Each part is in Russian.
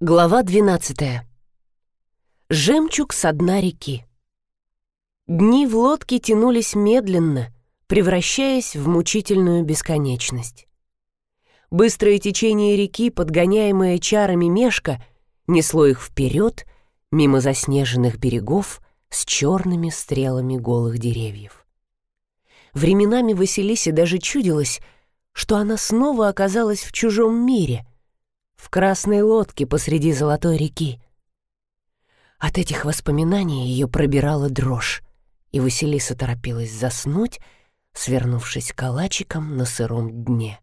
Глава 12. Жемчуг со дна реки. Дни в лодке тянулись медленно, превращаясь в мучительную бесконечность. Быстрое течение реки, подгоняемое чарами мешка, несло их вперед, мимо заснеженных берегов с черными стрелами голых деревьев. Временами Василисе даже чудилось, что она снова оказалась в чужом мире — в красной лодке посреди золотой реки. От этих воспоминаний ее пробирала дрожь, и Василиса торопилась заснуть, свернувшись калачиком на сыром дне.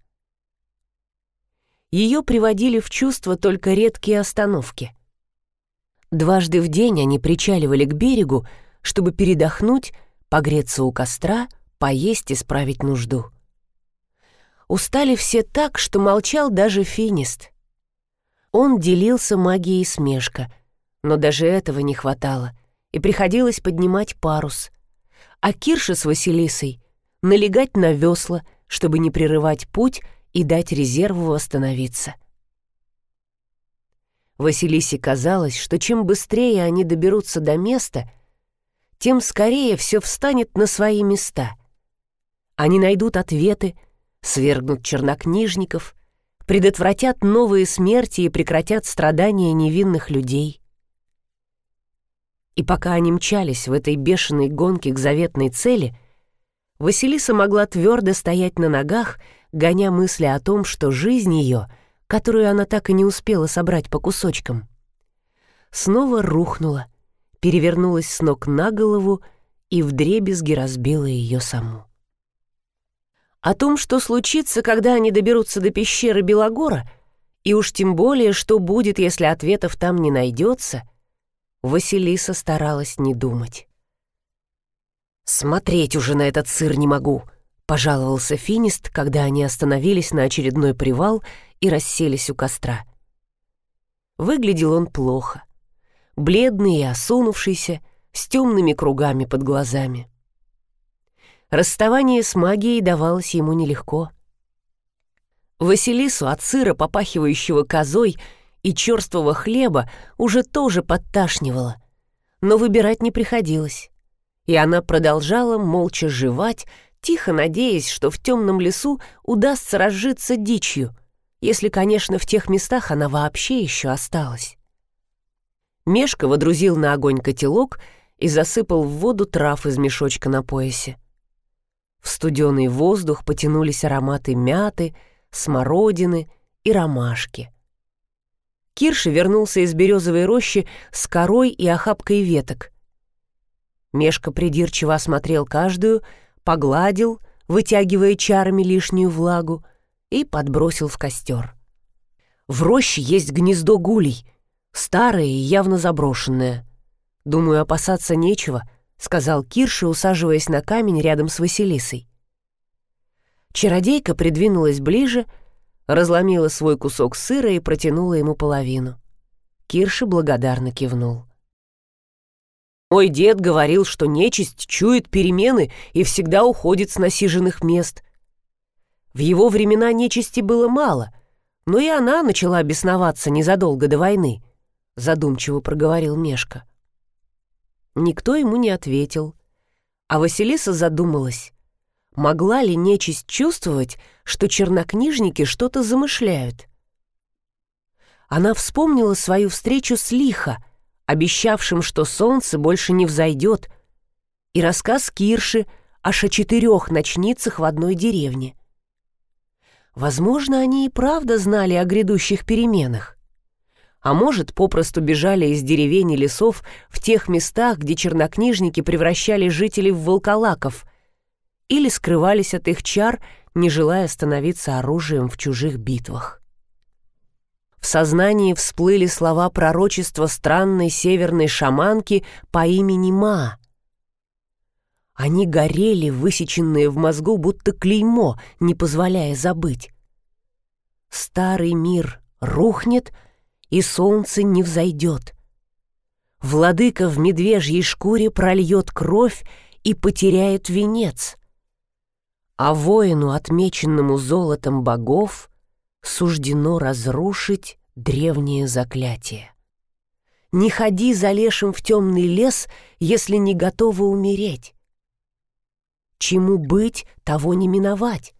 Ее приводили в чувство только редкие остановки. Дважды в день они причаливали к берегу, чтобы передохнуть, погреться у костра, поесть и справить нужду. Устали все так, что молчал даже финист — он делился магией смешка, но даже этого не хватало, и приходилось поднимать парус. А Кирша с Василисой налегать на весла, чтобы не прерывать путь и дать резерву восстановиться. Василисе казалось, что чем быстрее они доберутся до места, тем скорее все встанет на свои места. Они найдут ответы, свергнут чернокнижников, предотвратят новые смерти и прекратят страдания невинных людей. И пока они мчались в этой бешеной гонке к заветной цели, Василиса могла твердо стоять на ногах, гоня мысли о том, что жизнь ее, которую она так и не успела собрать по кусочкам, снова рухнула, перевернулась с ног на голову и вдребезги разбила ее саму. О том, что случится, когда они доберутся до пещеры Белогора, и уж тем более, что будет, если ответов там не найдется, Василиса старалась не думать. «Смотреть уже на этот сыр не могу», — пожаловался Финист, когда они остановились на очередной привал и расселись у костра. Выглядел он плохо. Бледный и осунувшийся, с темными кругами под глазами. Расставание с магией давалось ему нелегко. Василису от сыра, попахивающего козой, и черствого хлеба уже тоже подташнивало, но выбирать не приходилось. И она продолжала молча жевать, тихо надеясь, что в темном лесу удастся разжиться дичью, если, конечно, в тех местах она вообще еще осталась. Мешка водрузил на огонь котелок и засыпал в воду трав из мешочка на поясе. В студеный воздух потянулись ароматы мяты, смородины и ромашки. Кирша вернулся из березовой рощи с корой и охапкой веток. Мешка придирчиво осмотрел каждую, погладил, вытягивая чарами лишнюю влагу, и подбросил в костер. В роще есть гнездо гулей, старое и явно заброшенное. Думаю, опасаться нечего —— сказал Кирша, усаживаясь на камень рядом с Василисой. Чародейка придвинулась ближе, разломила свой кусок сыра и протянула ему половину. Кирша благодарно кивнул. «Мой дед говорил, что нечисть чует перемены и всегда уходит с насиженных мест. В его времена нечисти было мало, но и она начала бесноваться незадолго до войны», — задумчиво проговорил Мешка. — Никто ему не ответил. А Василиса задумалась. Могла ли нечисть чувствовать, что чернокнижники что-то замышляют? Она вспомнила свою встречу с Лихо, обещавшим, что солнце больше не взойдет, и рассказ Кирши аж о четырех ночницах в одной деревне. Возможно, они и правда знали о грядущих переменах а может, попросту бежали из деревень и лесов в тех местах, где чернокнижники превращали жителей в волколаков, или скрывались от их чар, не желая становиться оружием в чужих битвах. В сознании всплыли слова пророчества странной северной шаманки по имени Ма. Они горели, высеченные в мозгу, будто клеймо, не позволяя забыть. Старый мир рухнет — и солнце не взойдет. Владыка в медвежьей шкуре прольет кровь и потеряет венец. А воину, отмеченному золотом богов, суждено разрушить древнее заклятие. Не ходи за лешим в темный лес, если не готова умереть. Чему быть, того не миновать.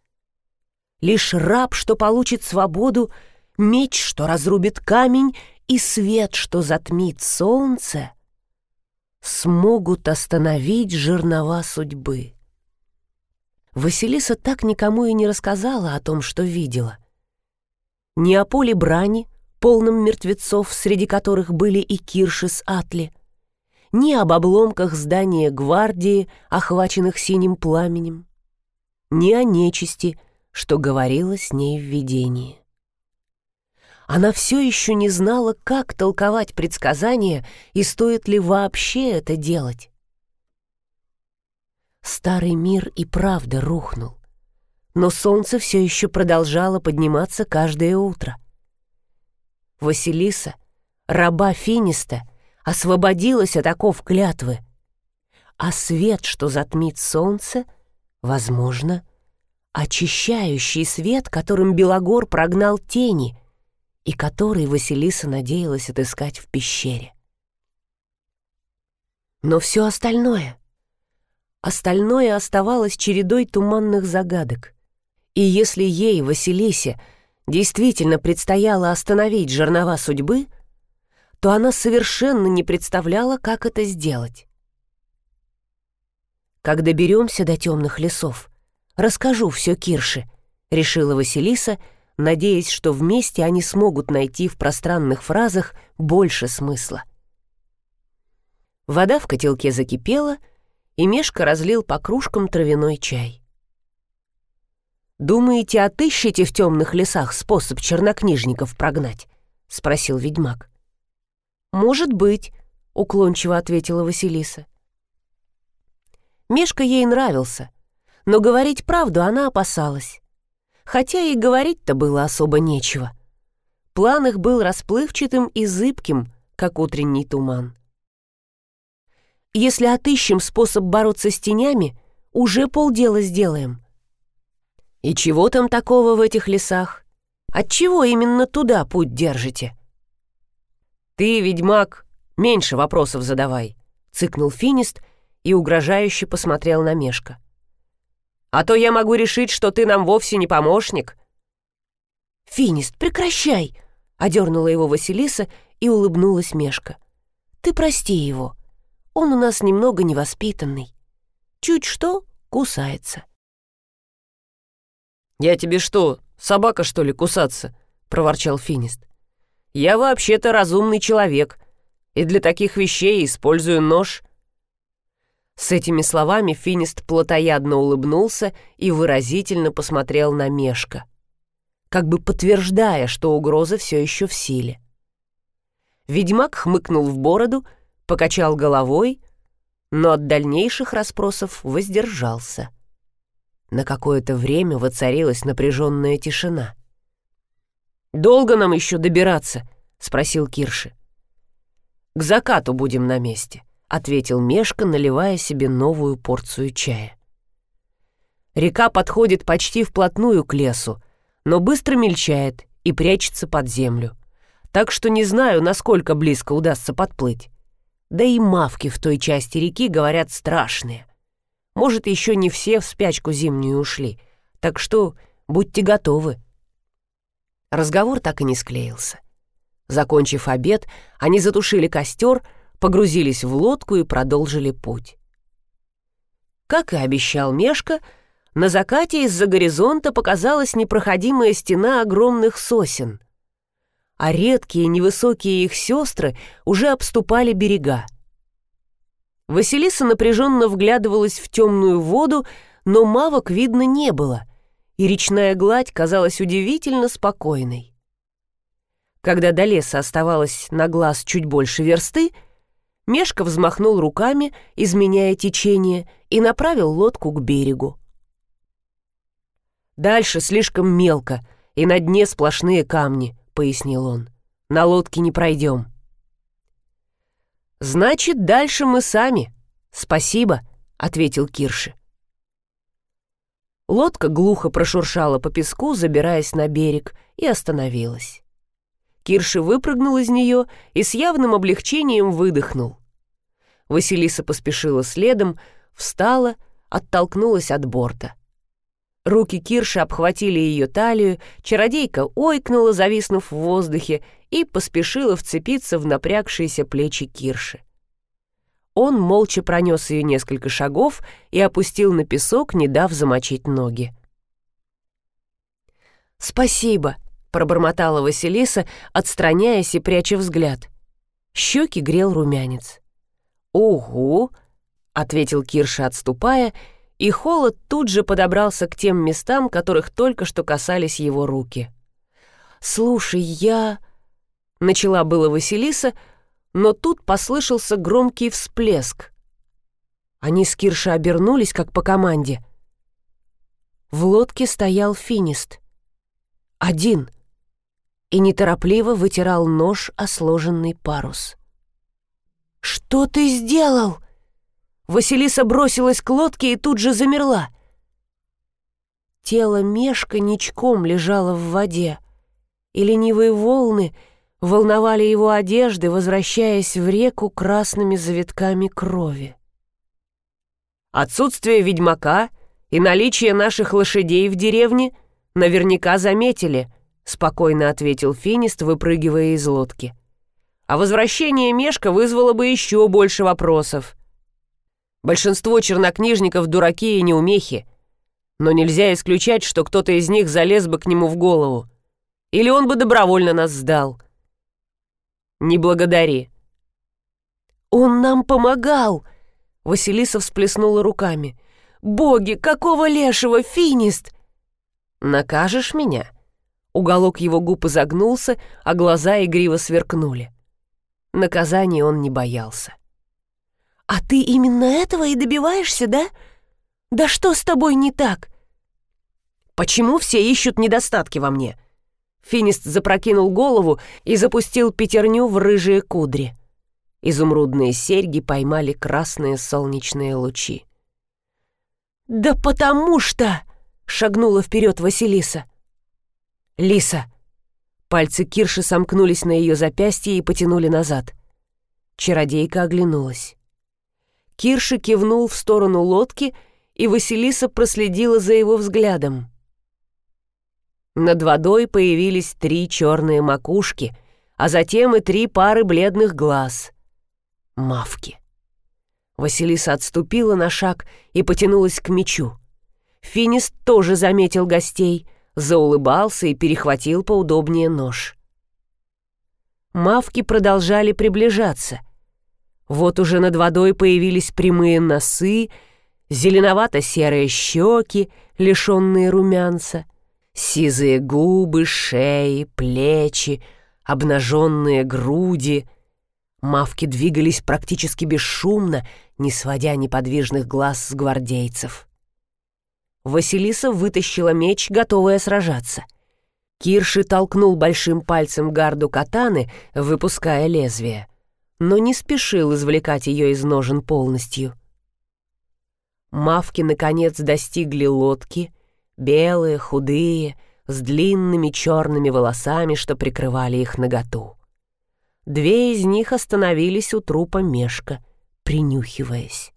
Лишь раб, что получит свободу, меч, что разрубит камень, и свет, что затмит солнце, смогут остановить жернова судьбы. Василиса так никому и не рассказала о том, что видела. Ни о поле брани, полном мертвецов, среди которых были и Кирши с Атли, ни об обломках здания гвардии, охваченных синим пламенем, ни о нечисти, что говорила с ней в видении. Она все еще не знала, как толковать предсказания и стоит ли вообще это делать. Старый мир и правда рухнул, но солнце все еще продолжало подниматься каждое утро. Василиса, раба Финиста, освободилась от оков клятвы, а свет, что затмит солнце, возможно, очищающий свет, которым Белогор прогнал тени — и который Василиса надеялась отыскать в пещере. Но все остальное... Остальное оставалось чередой туманных загадок. И если ей, Василисе, действительно предстояло остановить жернова судьбы, то она совершенно не представляла, как это сделать. «Как доберемся до темных лесов, расскажу все Кирше», — решила Василиса — надеясь, что вместе они смогут найти в пространных фразах больше смысла. Вода в котелке закипела, и Мешка разлил по кружкам травяной чай. «Думаете, отыщете в темных лесах способ чернокнижников прогнать?» — спросил ведьмак. «Может быть», — уклончиво ответила Василиса. Мешка ей нравился, но говорить правду она опасалась хотя и говорить-то было особо нечего. План их был расплывчатым и зыбким, как утренний туман. Если отыщем способ бороться с тенями, уже полдела сделаем. И чего там такого в этих лесах? Отчего именно туда путь держите? Ты, ведьмак, меньше вопросов задавай, цыкнул Финист и угрожающе посмотрел на Мешка а то я могу решить, что ты нам вовсе не помощник». «Финист, прекращай!» — одернула его Василиса и улыбнулась Мешка. «Ты прости его. Он у нас немного невоспитанный. Чуть что — кусается». «Я тебе что, собака, что ли, кусаться?» — проворчал Финист. «Я вообще-то разумный человек, и для таких вещей использую нож». С этими словами Финист плотоядно улыбнулся и выразительно посмотрел на Мешка, как бы подтверждая, что угроза все еще в силе. Ведьмак хмыкнул в бороду, покачал головой, но от дальнейших расспросов воздержался. На какое-то время воцарилась напряженная тишина. «Долго нам еще добираться?» — спросил Кирши. «К закату будем на месте». — ответил Мешка, наливая себе новую порцию чая. Река подходит почти вплотную к лесу, но быстро мельчает и прячется под землю. Так что не знаю, насколько близко удастся подплыть. Да и мавки в той части реки, говорят, страшные. Может, еще не все в спячку зимнюю ушли, так что будьте готовы. Разговор так и не склеился. Закончив обед, они затушили костер — погрузились в лодку и продолжили путь. Как и обещал Мешка, на закате из-за горизонта показалась непроходимая стена огромных сосен, а редкие невысокие их сестры уже обступали берега. Василиса напряженно вглядывалась в темную воду, но мавок видно не было, и речная гладь казалась удивительно спокойной. Когда до леса оставалось на глаз чуть больше версты — Мешка взмахнул руками, изменяя течение, и направил лодку к берегу. «Дальше слишком мелко, и на дне сплошные камни», — пояснил он. «На лодке не пройдем». «Значит, дальше мы сами. Спасибо», — ответил Кирши. Лодка глухо прошуршала по песку, забираясь на берег, и остановилась. Кирши выпрыгнул из нее и с явным облегчением выдохнул. Василиса поспешила следом, встала, оттолкнулась от борта. Руки Кирши обхватили ее талию, чародейка ойкнула, зависнув в воздухе, и поспешила вцепиться в напрягшиеся плечи Кирши. Он молча пронес ее несколько шагов и опустил на песок, не дав замочить ноги. «Спасибо», — пробормотала Василиса, отстраняясь и пряча взгляд. Щеки грел румянец. «Угу», — ответил Кирша, отступая, и холод тут же подобрался к тем местам, которых только что касались его руки. «Слушай, я...» — начала было Василиса, но тут послышался громкий всплеск. Они с Киршей обернулись, как по команде. В лодке стоял финист. Один. И неторопливо вытирал нож о сложенный парус. «Что ты сделал?» Василиса бросилась к лодке и тут же замерла. Тело Мешка ничком лежало в воде, и ленивые волны волновали его одежды, возвращаясь в реку красными завитками крови. Отсутствие ведьмака и наличие наших лошадей в деревне наверняка заметили, спокойно ответил Финист, выпрыгивая из лодки а возвращение Мешка вызвало бы еще больше вопросов. Большинство чернокнижников дураки и неумехи, но нельзя исключать, что кто-то из них залез бы к нему в голову. Или он бы добровольно нас сдал. Не благодари. «Он нам помогал!» Василиса всплеснула руками. «Боги, какого лешего, финист!» «Накажешь меня?» Уголок его губ изогнулся, а глаза игриво сверкнули. Наказания он не боялся. «А ты именно этого и добиваешься, да? Да что с тобой не так?» «Почему все ищут недостатки во мне?» Финист запрокинул голову и запустил пятерню в рыжие кудри. Изумрудные серьги поймали красные солнечные лучи. «Да потому что!» — шагнула вперед Василиса. «Лиса, Пальцы Кирши сомкнулись на ее запястье и потянули назад. Чародейка оглянулась. Кирши кивнул в сторону лодки, и Василиса проследила за его взглядом. Над водой появились три черные макушки, а затем и три пары бледных глаз. Мавки. Василиса отступила на шаг и потянулась к мечу. Финист тоже заметил гостей — заулыбался и перехватил поудобнее нож. Мавки продолжали приближаться. Вот уже над водой появились прямые носы, зеленовато-серые щеки, лишенные румянца, сизые губы, шеи, плечи, обнаженные груди. Мавки двигались практически бесшумно, не сводя неподвижных глаз с гвардейцев. Василиса вытащила меч, готовая сражаться. Кирши толкнул большим пальцем гарду катаны, выпуская лезвие, но не спешил извлекать ее из ножен полностью. Мавки, наконец, достигли лодки, белые, худые, с длинными черными волосами, что прикрывали их наготу. Две из них остановились у трупа Мешка, принюхиваясь.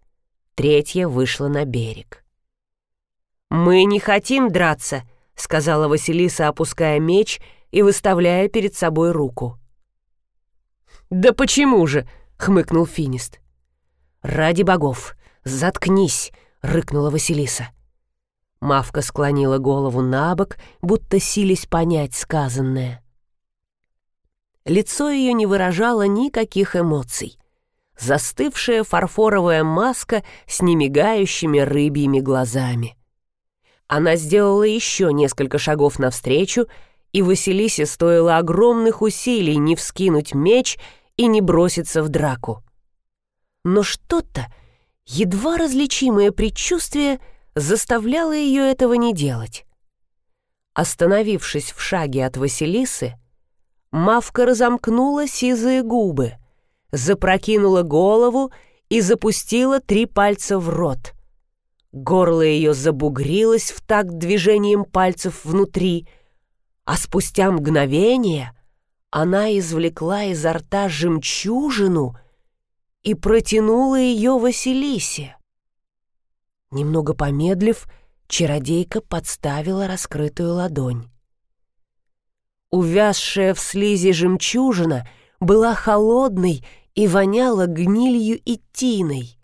Третья вышла на берег. «Мы не хотим драться», — сказала Василиса, опуская меч и выставляя перед собой руку. «Да почему же?» — хмыкнул Финист. «Ради богов, заткнись!» — рыкнула Василиса. Мавка склонила голову на бок, будто сились понять сказанное. Лицо ее не выражало никаких эмоций. Застывшая фарфоровая маска с немигающими рыбьими глазами. Она сделала еще несколько шагов навстречу, и Василисе стоило огромных усилий не вскинуть меч и не броситься в драку. Но что-то, едва различимое предчувствие, заставляло ее этого не делать. Остановившись в шаге от Василисы, Мавка разомкнула сизые губы, запрокинула голову и запустила три пальца в рот — Горло ее забугрилось в такт движением пальцев внутри, а спустя мгновение она извлекла изо рта жемчужину и протянула ее Василисе. Немного помедлив, чародейка подставила раскрытую ладонь. Увязшая в слизи жемчужина была холодной и воняла гнилью и тиной.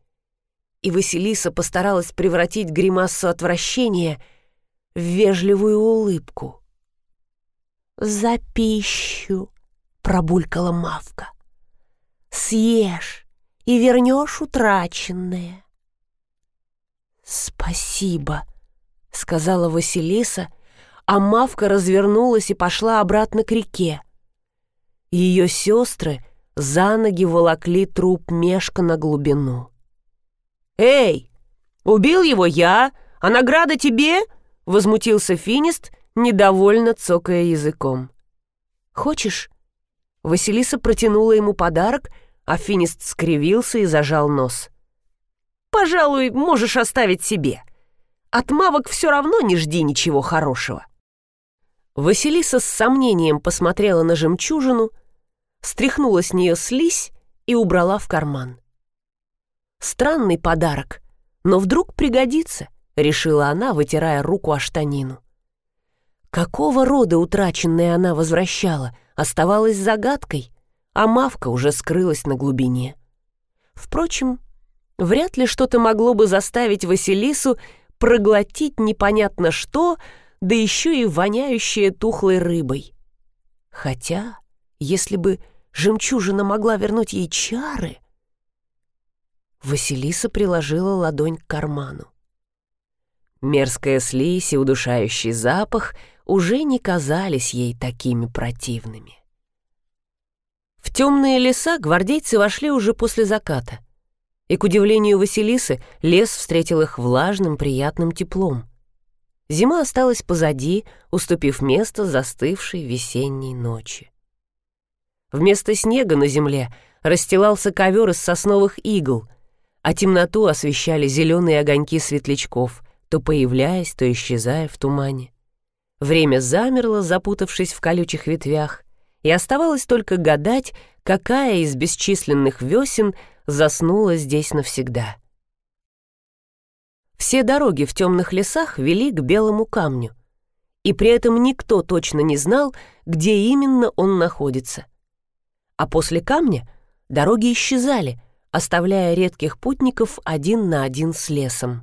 И Василиса постаралась превратить гримасу отвращения в вежливую улыбку. «За пищу!» — пробулькала Мавка. «Съешь и вернешь утраченное». «Спасибо», — сказала Василиса, а Мавка развернулась и пошла обратно к реке. Ее сестры за ноги волокли труп Мешка на глубину. «Эй, убил его я, а награда тебе?» — возмутился Финист, недовольно цокая языком. «Хочешь?» Василиса протянула ему подарок, а Финист скривился и зажал нос. «Пожалуй, можешь оставить себе. От мавок все равно не жди ничего хорошего». Василиса с сомнением посмотрела на жемчужину, стряхнула с нее слизь и убрала в карман. «Странный подарок, но вдруг пригодится», — решила она, вытирая руку о штанину. Какого рода утраченное она возвращала, оставалась загадкой, а мавка уже скрылась на глубине. Впрочем, вряд ли что-то могло бы заставить Василису проглотить непонятно что, да еще и воняющее тухлой рыбой. Хотя, если бы жемчужина могла вернуть ей чары... Василиса приложила ладонь к карману. Мерзкая слизь и удушающий запах уже не казались ей такими противными. В темные леса гвардейцы вошли уже после заката, и, к удивлению Василисы, лес встретил их влажным приятным теплом. Зима осталась позади, уступив место застывшей весенней ночи. Вместо снега на земле расстилался ковер из сосновых игл, а темноту освещали зеленые огоньки светлячков, то появляясь, то исчезая в тумане. Время замерло, запутавшись в колючих ветвях, и оставалось только гадать, какая из бесчисленных весен заснула здесь навсегда. Все дороги в темных лесах вели к белому камню, и при этом никто точно не знал, где именно он находится. А после камня дороги исчезали, оставляя редких путников один на один с лесом.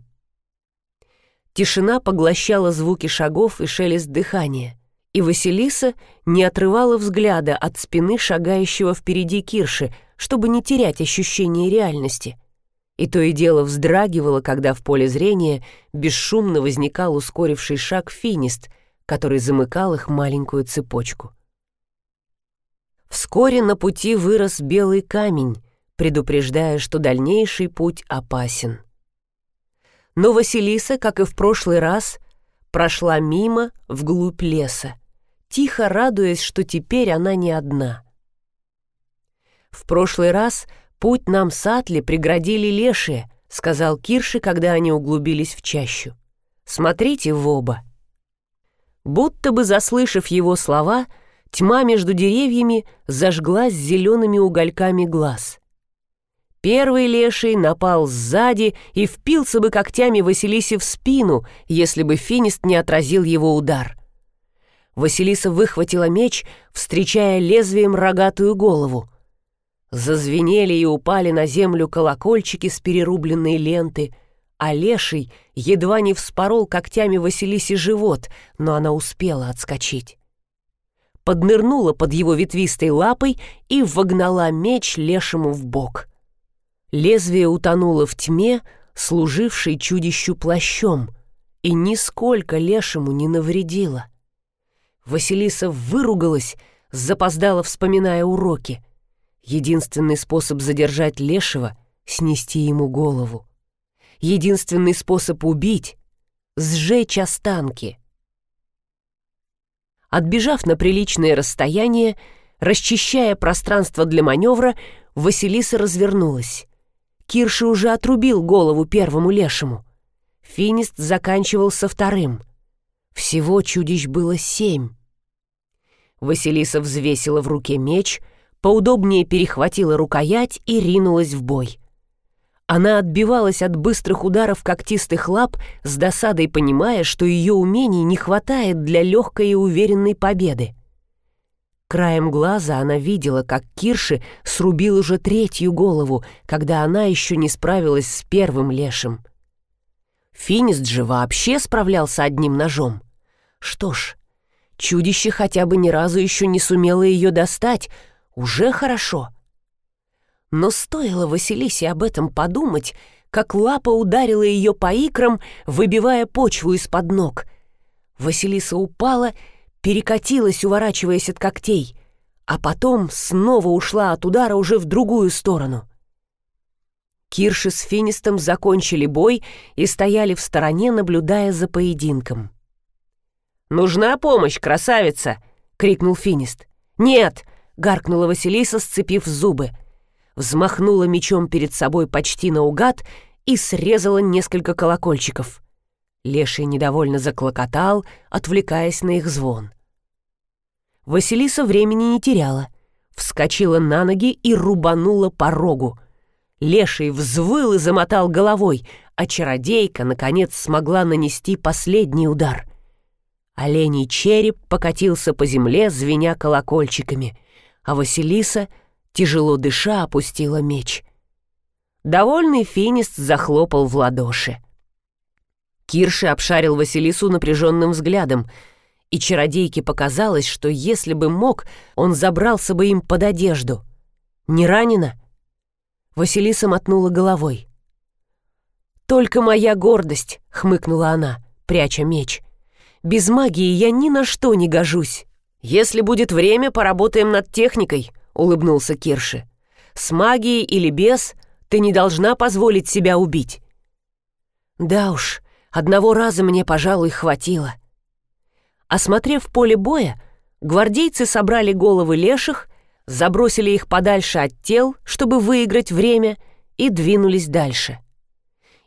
Тишина поглощала звуки шагов и шелест дыхания, и Василиса не отрывала взгляда от спины шагающего впереди Кирши, чтобы не терять ощущение реальности — и то и дело вздрагивала, когда в поле зрения бесшумно возникал ускоривший шаг финист, который замыкал их маленькую цепочку. Вскоре на пути вырос белый камень, предупреждая, что дальнейший путь опасен. Но Василиса, как и в прошлый раз, прошла мимо вглубь леса, тихо радуясь, что теперь она не одна. В прошлый раз — «Путь нам с Атли преградили лешие», — сказал Кирши, когда они углубились в чащу. «Смотрите в оба». Будто бы заслышав его слова, тьма между деревьями зажглась зелеными угольками глаз. Первый леший напал сзади и впился бы когтями Василисе в спину, если бы финист не отразил его удар. Василиса выхватила меч, встречая лезвием рогатую голову. Зазвенели и упали на землю колокольчики с перерубленной ленты, а леший едва не вспорол когтями Василисе живот, но она успела отскочить. Поднырнула под его ветвистой лапой и вогнала меч лешему в бок. Лезвие утонуло в тьме, служившей чудищу плащом, и нисколько лешему не навредило. Василиса выругалась, запоздала, вспоминая уроки — Единственный способ задержать Лешего — снести ему голову. Единственный способ убить — сжечь останки. Отбежав на приличное расстояние, расчищая пространство для маневра, Василиса развернулась. Кирши уже отрубил голову первому лешему. Финист заканчивался вторым. Всего чудищ было семь. Василиса взвесила в руке меч, поудобнее перехватила рукоять и ринулась в бой. Она отбивалась от быстрых ударов когтистых лап, с досадой понимая, что ее умений не хватает для легкой и уверенной победы. Краем глаза она видела, как Кирши срубил уже третью голову, когда она еще не справилась с первым лешим. Финист же вообще справлялся одним ножом. Что ж, чудище хотя бы ни разу еще не сумело ее достать, уже хорошо. Но стоило Василисе об этом подумать, как лапа ударила ее по икрам, выбивая почву из-под ног. Василиса упала перекатилась, уворачиваясь от когтей, а потом снова ушла от удара уже в другую сторону. Кирши с Финистом закончили бой и стояли в стороне, наблюдая за поединком. «Нужна помощь, красавица!» — крикнул Финист. «Нет!» — гаркнула Василиса, сцепив зубы. Взмахнула мечом перед собой почти наугад и срезала несколько колокольчиков. Леший недовольно заклокотал, отвлекаясь на их звон. Василиса времени не теряла. Вскочила на ноги и рубанула по рогу. Леший взвыл и замотал головой, а чародейка, наконец, смогла нанести последний удар. Оленей череп покатился по земле, звеня колокольчиками, а Василиса, тяжело дыша, опустила меч. Довольный финист захлопал в ладоши. Кирши обшарил Василису напряженным взглядом, и чародейке показалось, что если бы мог, он забрался бы им под одежду. «Не ранена?» Василиса мотнула головой. «Только моя гордость», — хмыкнула она, пряча меч. «Без магии я ни на что не гожусь. Если будет время, поработаем над техникой», — улыбнулся Кирши. «С магией или без, ты не должна позволить себя убить». «Да уж, Одного раза мне, пожалуй, хватило. Осмотрев поле боя, гвардейцы собрали головы леших, забросили их подальше от тел, чтобы выиграть время, и двинулись дальше.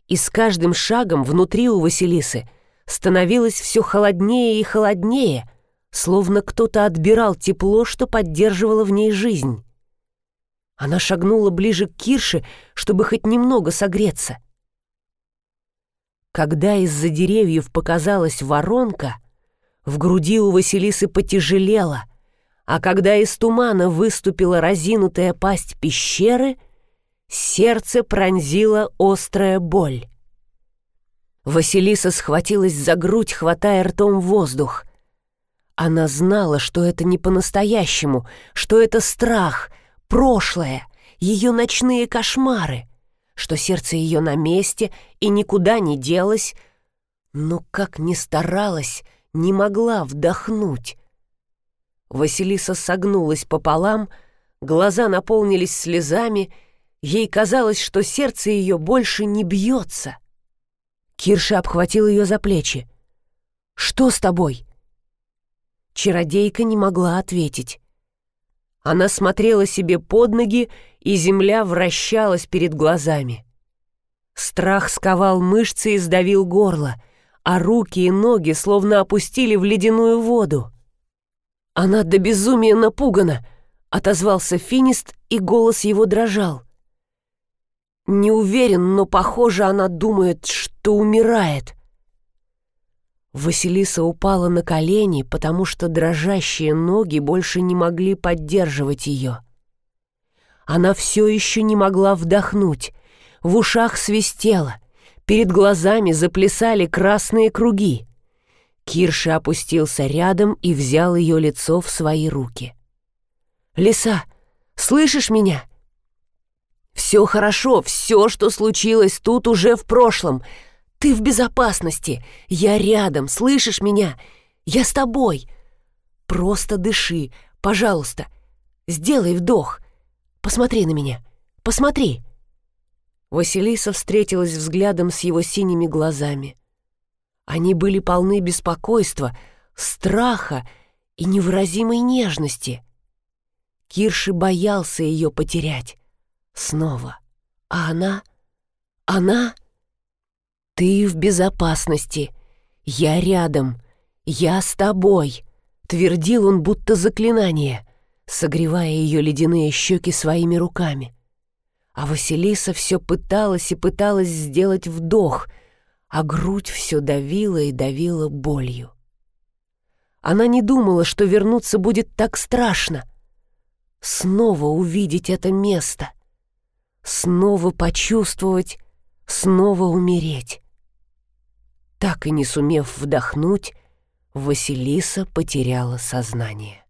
И с каждым шагом внутри у Василисы становилось все холоднее и холоднее, словно кто-то отбирал тепло, что поддерживало в ней жизнь. Она шагнула ближе к Кирше, чтобы хоть немного согреться. Когда из-за деревьев показалась воронка, в груди у Василисы потяжелело, а когда из тумана выступила разинутая пасть пещеры, сердце пронзила острая боль. Василиса схватилась за грудь, хватая ртом воздух. Она знала, что это не по-настоящему, что это страх, прошлое, ее ночные кошмары — что сердце ее на месте и никуда не делось, но как ни старалась, не могла вдохнуть. Василиса согнулась пополам, глаза наполнились слезами, ей казалось, что сердце ее больше не бьется. Кирша обхватил ее за плечи. «Что с тобой?» Чародейка не могла ответить. Она смотрела себе под ноги, и земля вращалась перед глазами. Страх сковал мышцы и сдавил горло, а руки и ноги словно опустили в ледяную воду. «Она до безумия напугана», — отозвался Финист, и голос его дрожал. «Не уверен, но, похоже, она думает, что умирает». Василиса упала на колени, потому что дрожащие ноги больше не могли поддерживать ее. Она все еще не могла вдохнуть. В ушах свистело. Перед глазами заплясали красные круги. Кирша опустился рядом и взял ее лицо в свои руки. «Лиса, слышишь меня?» «Все хорошо, все, что случилось тут, уже в прошлом. Ты в безопасности. Я рядом, слышишь меня? Я с тобой. Просто дыши, пожалуйста. Сделай вдох. Посмотри на меня. Посмотри. Василиса встретилась взглядом с его синими глазами. Они были полны беспокойства, страха и невыразимой нежности. Кирши боялся ее потерять. Снова. А она? Она? «Ты в безопасности. Я рядом. Я с тобой», Твердил он будто заклинание, согревая ее ледяные щеки своими руками. А Василиса все пыталась и пыталась сделать вдох, а грудь все давила и давила болью. Она не думала, что вернуться будет так страшно. Снова увидеть это место. Снова почувствовать, снова умереть. Так и не сумев вдохнуть, Василиса потеряла сознание.